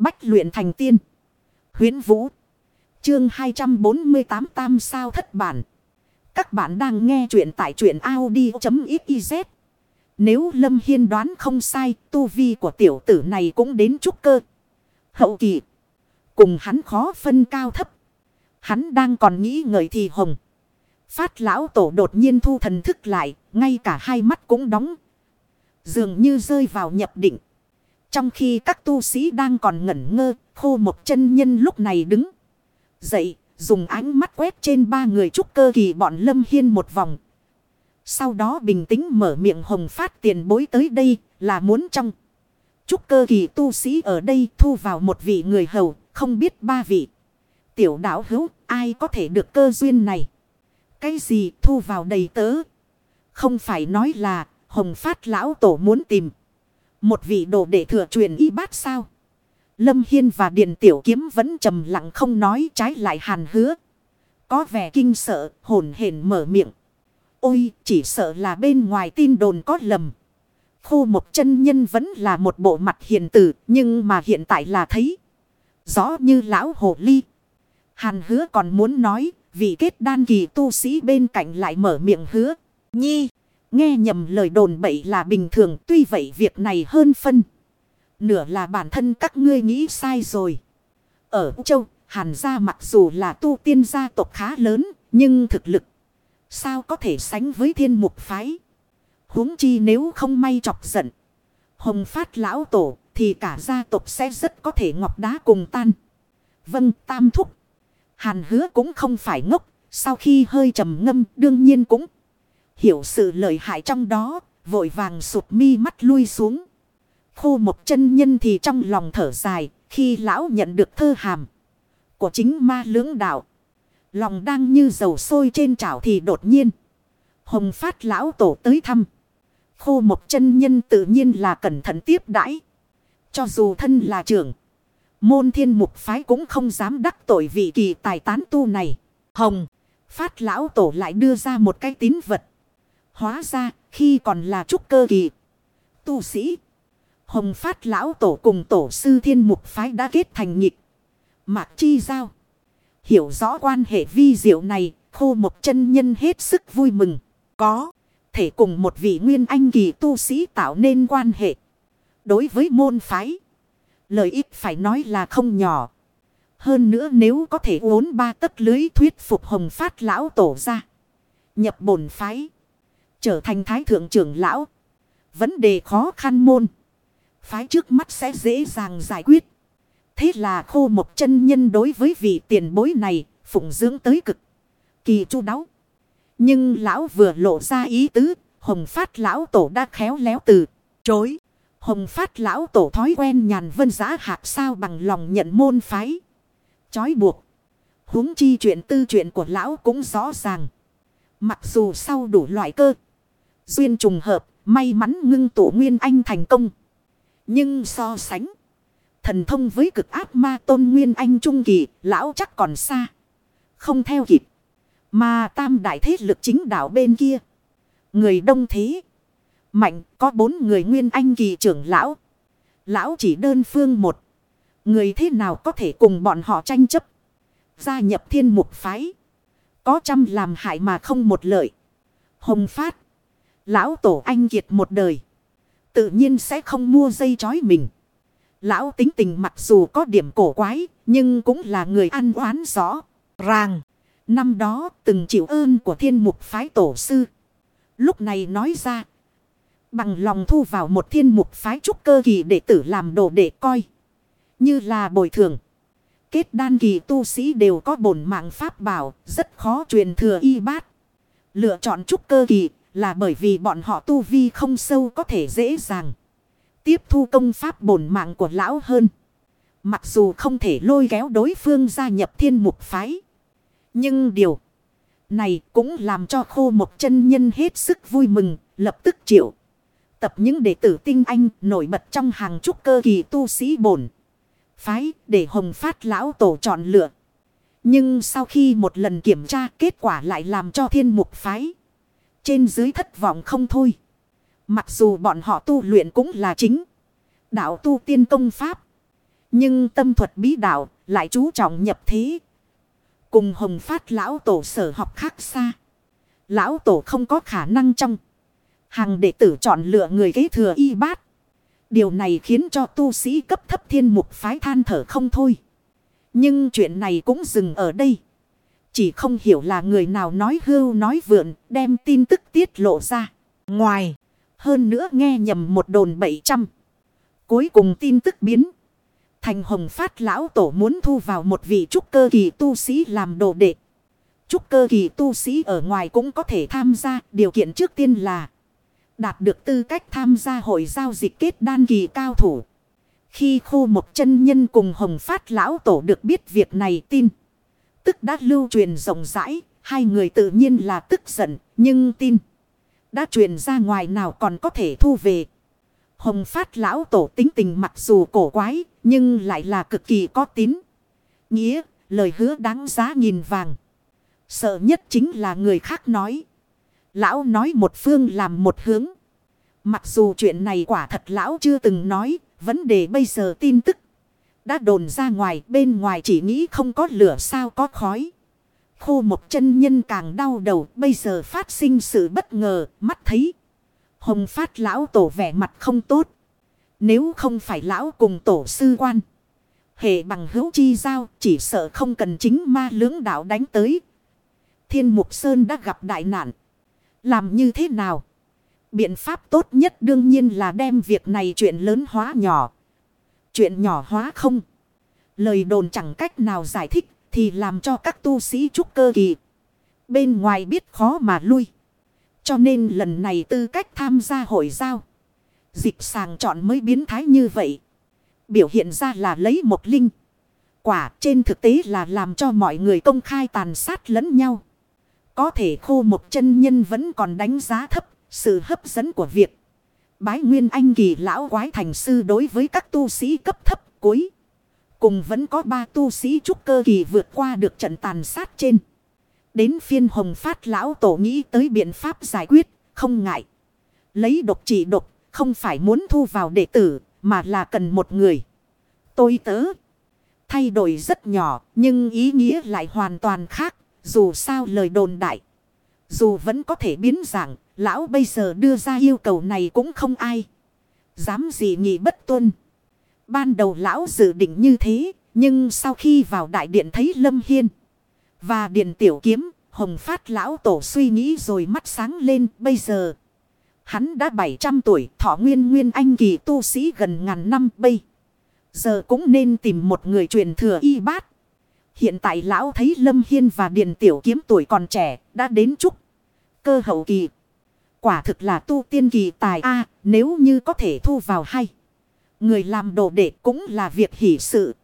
Bách luyện thành tiên. Huyến Vũ. Chương 248 Tam sao thất bản. Các bạn đang nghe truyện tại truyện Audi.xyz. Nếu Lâm Hiên đoán không sai, tu vi của tiểu tử này cũng đến trúc cơ. Hậu kỳ. Cùng hắn khó phân cao thấp. Hắn đang còn nghĩ ngợi thì hồng. Phát lão tổ đột nhiên thu thần thức lại, ngay cả hai mắt cũng đóng. Dường như rơi vào nhập định. Trong khi các tu sĩ đang còn ngẩn ngơ, khô một chân nhân lúc này đứng. Dậy, dùng ánh mắt quét trên ba người trúc cơ kỳ bọn Lâm Hiên một vòng. Sau đó bình tĩnh mở miệng hồng phát tiền bối tới đây là muốn trong. Trúc cơ kỳ tu sĩ ở đây thu vào một vị người hầu, không biết ba vị. Tiểu đảo hữu, ai có thể được cơ duyên này? Cái gì thu vào đầy tớ? Không phải nói là hồng phát lão tổ muốn tìm. Một vị đồ để thừa truyền y bát sao? Lâm Hiên và Điền Tiểu Kiếm vẫn trầm lặng không nói trái lại hàn hứa. Có vẻ kinh sợ, hồn hển mở miệng. Ôi, chỉ sợ là bên ngoài tin đồn có lầm. Khô một chân nhân vẫn là một bộ mặt hiền tử, nhưng mà hiện tại là thấy. Rõ như lão hồ ly. Hàn hứa còn muốn nói, vị kết đan kỳ tu sĩ bên cạnh lại mở miệng hứa. Nhi, nghe nhầm lời đồn bậy là bình thường, tuy vậy việc này hơn phân. Nửa là bản thân các ngươi nghĩ sai rồi. Ở châu, Hàn gia mặc dù là tu tiên gia tộc khá lớn, nhưng thực lực sao có thể sánh với thiên mục phái. huống chi nếu không may chọc giận. Hồng phát lão tổ thì cả gia tộc sẽ rất có thể ngọc đá cùng tan. Vâng tam thúc. Hàn hứa cũng không phải ngốc. Sau khi hơi trầm ngâm đương nhiên cũng hiểu sự lợi hại trong đó. Vội vàng sụp mi mắt lui xuống. Khô một chân nhân thì trong lòng thở dài. Khi lão nhận được thơ hàm của chính ma lưỡng đạo. Lòng đang như dầu sôi trên chảo thì đột nhiên. Hồng phát lão tổ tới thăm. Khô một chân nhân tự nhiên là cẩn thận tiếp đãi. Cho dù thân là trưởng. Môn thiên mục phái cũng không dám đắc tội vị kỳ tài tán tu này. Hồng. Phát lão tổ lại đưa ra một cái tín vật. Hóa ra, khi còn là trúc cơ kỳ. Tu sĩ. Hồng phát lão tổ cùng tổ sư thiên mục phái đã kết thành nhịp. Mạc chi giao. Hiểu rõ quan hệ vi diệu này. Khô một chân nhân hết sức vui mừng. Có. Thể cùng một vị nguyên anh kỳ tu sĩ tạo nên quan hệ. Đối với môn phái. Lợi ích phải nói là không nhỏ. Hơn nữa nếu có thể uốn ba tấc lưới thuyết phục hồng phát lão tổ ra. Nhập bổn phái. Trở thành thái thượng trưởng lão. Vấn đề khó khăn môn. Phái trước mắt sẽ dễ dàng giải quyết. Thế là khô một chân nhân đối với vị tiền bối này. Phụng dưỡng tới cực. Kỳ chu đáo. Nhưng lão vừa lộ ra ý tứ. Hồng phát lão tổ đã khéo léo từ. Chối. Hồng phát lão tổ thói quen nhàn vân giã hạt sao bằng lòng nhận môn phái. Chói buộc. huống chi chuyện tư chuyện của lão cũng rõ ràng. Mặc dù sau đủ loại cơ. Duyên trùng hợp, may mắn ngưng tụ nguyên anh thành công. Nhưng so sánh. Thần thông với cực áp ma tôn nguyên anh trung kỳ, lão chắc còn xa. Không theo kịp. Mà tam đại thế lực chính đạo bên kia. Người đông thế. Mạnh có bốn người nguyên anh kỳ trưởng lão. Lão chỉ đơn phương một. Người thế nào có thể cùng bọn họ tranh chấp. Gia nhập thiên mục phái. Có trăm làm hại mà không một lợi. Hồng phát. Lão tổ anh kiệt một đời. Tự nhiên sẽ không mua dây chói mình. Lão tính tình mặc dù có điểm cổ quái. Nhưng cũng là người ăn oán rõ. Ràng. Năm đó từng chịu ơn của thiên mục phái tổ sư. Lúc này nói ra Bằng lòng thu vào một thiên mục phái trúc cơ kỳ đệ tử làm đồ để coi. Như là bồi thường. Kết đan kỳ tu sĩ đều có bổn mạng pháp bảo. Rất khó truyền thừa y bát. Lựa chọn trúc cơ kỳ là bởi vì bọn họ tu vi không sâu có thể dễ dàng. Tiếp thu công pháp bổn mạng của lão hơn. Mặc dù không thể lôi kéo đối phương gia nhập thiên mục phái. Nhưng điều này cũng làm cho khô một chân nhân hết sức vui mừng, lập tức chịu tập những đệ tử tinh anh nổi bật trong hàng trúc cơ kỳ tu sĩ bổn. Phái để hồng phát lão tổ chọn lựa. Nhưng sau khi một lần kiểm tra kết quả lại làm cho thiên mục phái. Trên dưới thất vọng không thôi. Mặc dù bọn họ tu luyện cũng là chính. Đạo tu tiên công pháp. Nhưng tâm thuật bí đạo lại chú trọng nhập thế. Cùng hồng phát lão tổ sở học khác xa. Lão tổ không có khả năng trong. Hàng đệ tử chọn lựa người kế thừa y bát. Điều này khiến cho tu sĩ cấp thấp thiên mục phái than thở không thôi. Nhưng chuyện này cũng dừng ở đây. Chỉ không hiểu là người nào nói hưu nói vượn, đem tin tức tiết lộ ra. Ngoài. Hơn nữa nghe nhầm một đồn bảy trăm. Cuối cùng tin tức biến. Thành hồng phát lão tổ muốn thu vào một vị trúc cơ kỳ tu sĩ làm đồ đệ. Trúc cơ kỳ tu sĩ ở ngoài cũng có thể tham gia. Điều kiện trước tiên là đạt được tư cách tham gia hội giao dịch kết đan kỳ cao thủ. Khi khu một chân nhân cùng hồng phát lão tổ được biết việc này tin. Tức đã lưu truyền rộng rãi. Hai người tự nhiên là tức giận. Nhưng tin đã truyền ra ngoài nào còn có thể thu về. Hồng phát lão tổ tính tình mặc dù cổ quái. Nhưng lại là cực kỳ có tín. Nghĩa, lời hứa đáng giá nghìn vàng. Sợ nhất chính là người khác nói. Lão nói một phương làm một hướng. Mặc dù chuyện này quả thật lão chưa từng nói. Vấn đề bây giờ tin tức. Đã đồn ra ngoài, bên ngoài chỉ nghĩ không có lửa sao có khói. Khô một chân nhân càng đau đầu, bây giờ phát sinh sự bất ngờ, mắt thấy. Hồng phát lão tổ vẻ mặt không tốt. Nếu không phải lão cùng tổ sư quan. Hệ bằng hữu chi giao chỉ sợ không cần chính ma lưỡng đạo đánh tới. Thiên Mục Sơn đã gặp đại nạn. Làm như thế nào? Biện pháp tốt nhất đương nhiên là đem việc này chuyện lớn hóa nhỏ. Chuyện nhỏ hóa không. Lời đồn chẳng cách nào giải thích thì làm cho các tu sĩ trúc cơ kỳ. Bên ngoài biết khó mà lui. Cho nên lần này tư cách tham gia hội giao. Dịch sàng chọn mới biến thái như vậy. Biểu hiện ra là lấy một linh. Quả trên thực tế là làm cho mọi người công khai tàn sát lẫn nhau. Có thể khô một chân nhân vẫn còn đánh giá thấp sự hấp dẫn của việc. Bái Nguyên Anh kỳ lão quái thành sư đối với các tu sĩ cấp thấp cuối. Cùng vẫn có ba tu sĩ trúc cơ kỳ vượt qua được trận tàn sát trên. Đến phiên hồng phát lão tổ nghĩ tới biện pháp giải quyết, không ngại. Lấy độc trị độc, không phải muốn thu vào đệ tử, mà là cần một người. Tôi tớ. Thay đổi rất nhỏ, nhưng ý nghĩa lại hoàn toàn khác, dù sao lời đồn đại. Dù vẫn có thể biến dạng, lão bây giờ đưa ra yêu cầu này cũng không ai. Dám gì nghị bất tuân. Ban đầu lão dự định như thế, nhưng sau khi vào đại điện thấy Lâm Hiên và điện tiểu kiếm, hồng phát lão tổ suy nghĩ rồi mắt sáng lên bây giờ. Hắn đã 700 tuổi, thọ nguyên nguyên anh kỳ tu sĩ gần ngàn năm bây. Giờ cũng nên tìm một người truyền thừa y bát. Hiện tại lão thấy Lâm Hiên và Điền Tiểu Kiếm tuổi còn trẻ, đã đến chút Cơ hậu kỳ. Quả thực là tu tiên kỳ tài A, nếu như có thể thu vào hay. Người làm đồ đệ cũng là việc hỷ sự.